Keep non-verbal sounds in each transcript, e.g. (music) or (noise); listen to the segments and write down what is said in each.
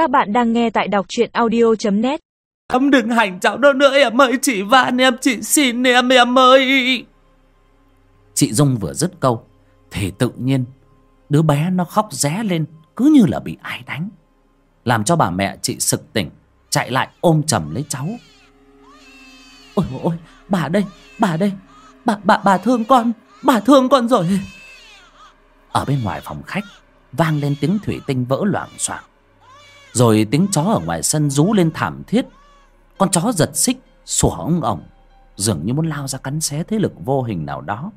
Các bạn đang nghe tại đọc truyện audio.net Em đừng hành cháu đâu nữa em ơi Chị van em chị xin em em ơi. Chị Dung vừa dứt câu Thì tự nhiên Đứa bé nó khóc ré lên Cứ như là bị ai đánh. Làm cho bà mẹ chị sực tỉnh Chạy lại ôm chầm lấy cháu. Ôi ôi bà đây Bà đây Bà, bà, bà thương con Bà thương con rồi. Ở bên ngoài phòng khách Vang lên tiếng thủy tinh vỡ loạn soạn rồi tiếng chó ở ngoài sân rú lên thảm thiết. Con chó giật xích, Sủa ông ổng. Dường như muốn lao ra cắn xé thế lực vô hình nào đó.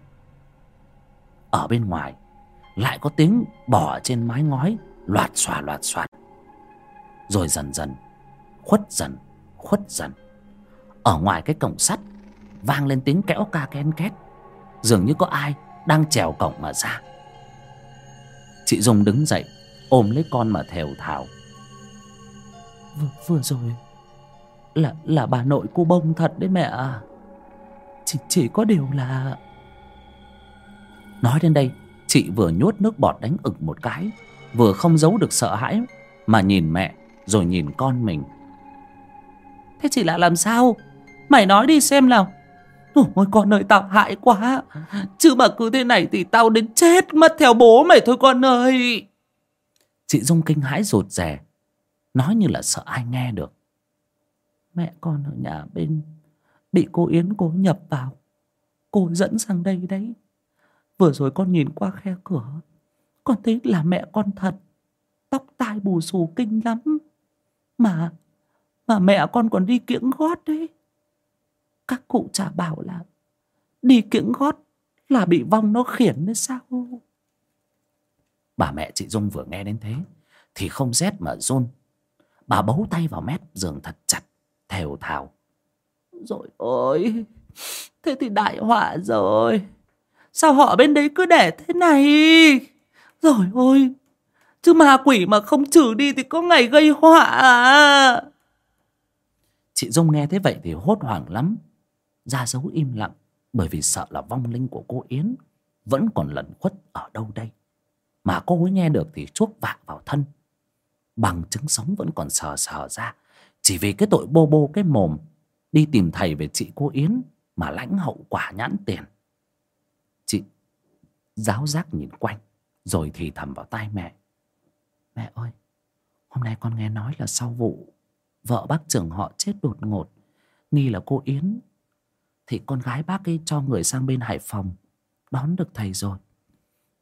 Ở bên ngoài, Lại có tiếng bỏ trên mái ngói, Loạt xòa, loạt xoạt Rồi dần dần, Khuất dần Khuất dần. Ở ngoài cái cổng sắt, Vang lên tiếng kẽo ca ken két. Dường như có ai đang trèo cổng mà ra. Chị Dung đứng dậy, Ôm lấy con mà thều thào vừa, vừa rồi. Là là bà nội cô bông thật đấy mẹ à Chỉ, chỉ có điều là Nói đến đây Chị vừa nhốt nước bọt đánh ực một cái Vừa không giấu được sợ hãi Mà nhìn mẹ Rồi nhìn con mình. Thế chị lại làm sao? Mày nói đi xem nào. Ôi con ơi tao hại quá. Chứ mà cứ thế này thì tao đến chết mất theo bố mày thôi con ơi. Chị Dung kinh hãi rụt rè. Nói như là sợ ai nghe được. Mẹ con ở nhà bên Bị cô Yến cố nhập vào. Cô dẫn sang đây đấy. Vừa rồi con nhìn qua khe cửa, Con thấy là mẹ con thật. Tóc tai bù xù kinh lắm. Mà Mà mẹ con còn đi kiễng gót đấy. Các cụ chả bảo là đi kiễng gót là bị vong nó khiển đấy sao? Bà mẹ chị dung vừa nghe đến thế thì không rét mà run bà bấu tay vào mép, giường thật chặt, thều thào. Rồi ôi, thế thì đại họa rồi. Sao họ bên đấy cứ để thế này? Rồi ôi, chứ ma quỷ mà không trừ đi thì có ngày gây họa à? Chị dung nghe thế vậy thì hốt hoảng lắm. Ra dấu im lặng, bởi vì sợ là vong linh của cô Yến vẫn còn lẩn khuất ở đâu đây. Mà cô ấy nghe được thì chuốc vạ vào thân. Bằng chứng sống vẫn còn sờ sờ ra. Chỉ vì cái tội bô bô cái mồm đi tìm thầy về chị cô Yến mà lãnh hậu quả nhãn tiền. Chị giáo giác nhìn quanh rồi thì thầm vào tai mẹ. Mẹ ơi, hôm nay con nghe nói là sau vụ vợ bác trưởng họ chết đột ngột. Nghi là cô Yến thì con gái bác ấy cho người sang bên Hải Phòng đón được thầy rồi.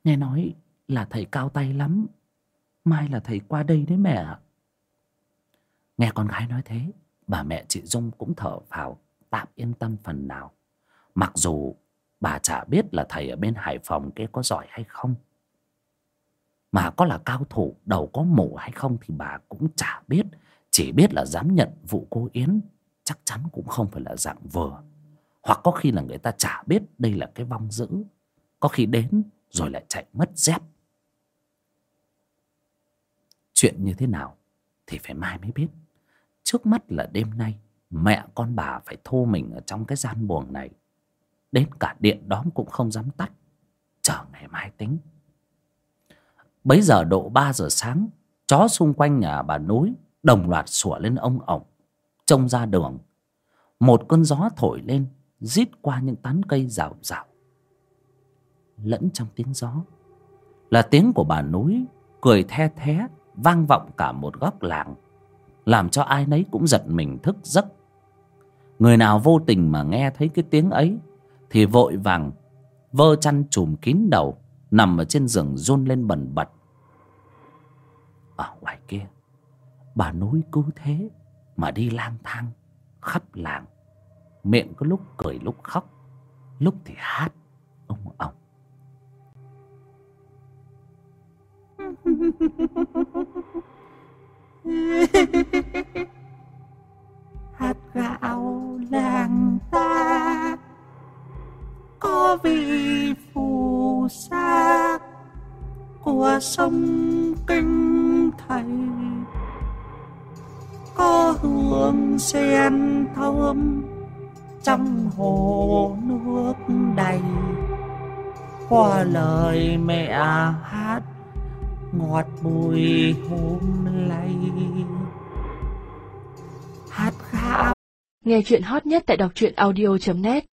Nghe nói là thầy cao tay lắm. Mai là thầy qua đây đấy mẹ ạ. Nghe con gái nói thế, bà mẹ chị Dung cũng thở vào tạm yên tâm phần nào. Mặc dù bà chả biết là thầy ở bên Hải Phòng kia có giỏi hay không. Mà có là cao thủ đầu có mổ hay không thì bà cũng chả biết. Chỉ biết là dám nhận vụ cô Yến chắc chắn cũng không phải là dạng vừa. Hoặc có khi là người ta chả biết đây là cái vong dữ Có khi đến rồi lại chạy mất dép Chuyện như thế nào thì phải mai mới biết. Trước mắt là đêm nay, Mẹ con bà phải thô mình ở trong cái gian buồng này. Đến cả điện đóm cũng không dám tắt. Chờ ngày mai tính. Bấy giờ độ ba giờ sáng, Chó xung quanh nhà bà núi Đồng loạt sủa lên ông ổng, Trông ra đường. Một cơn gió thổi lên, rít qua những tán cây rào rào. Lẫn trong tiếng gió, là tiếng của bà núi cười the thé vang vọng cả một góc làng, làm cho ai nấy cũng giật mình thức giấc. Người nào vô tình mà nghe thấy cái tiếng ấy thì vội vàng vơ chăn chùm kín đầu, nằm ở trên giường run lên bần bật. Ở ngoài kia, bà núi cứ thế mà đi lang thang khắp làng. Miệng có lúc cười lúc khóc, lúc thì hát, ông ổng (laughs) hạt gạo làng ta có vị phù sa của sông kinh thầy. Có hương sen thơm trong hồ nước đầy, qua lời mẹ hát ngọt bùi hôm nay. Hát khao. Nghe chuyện hot nhất tại đọc truyện audio.net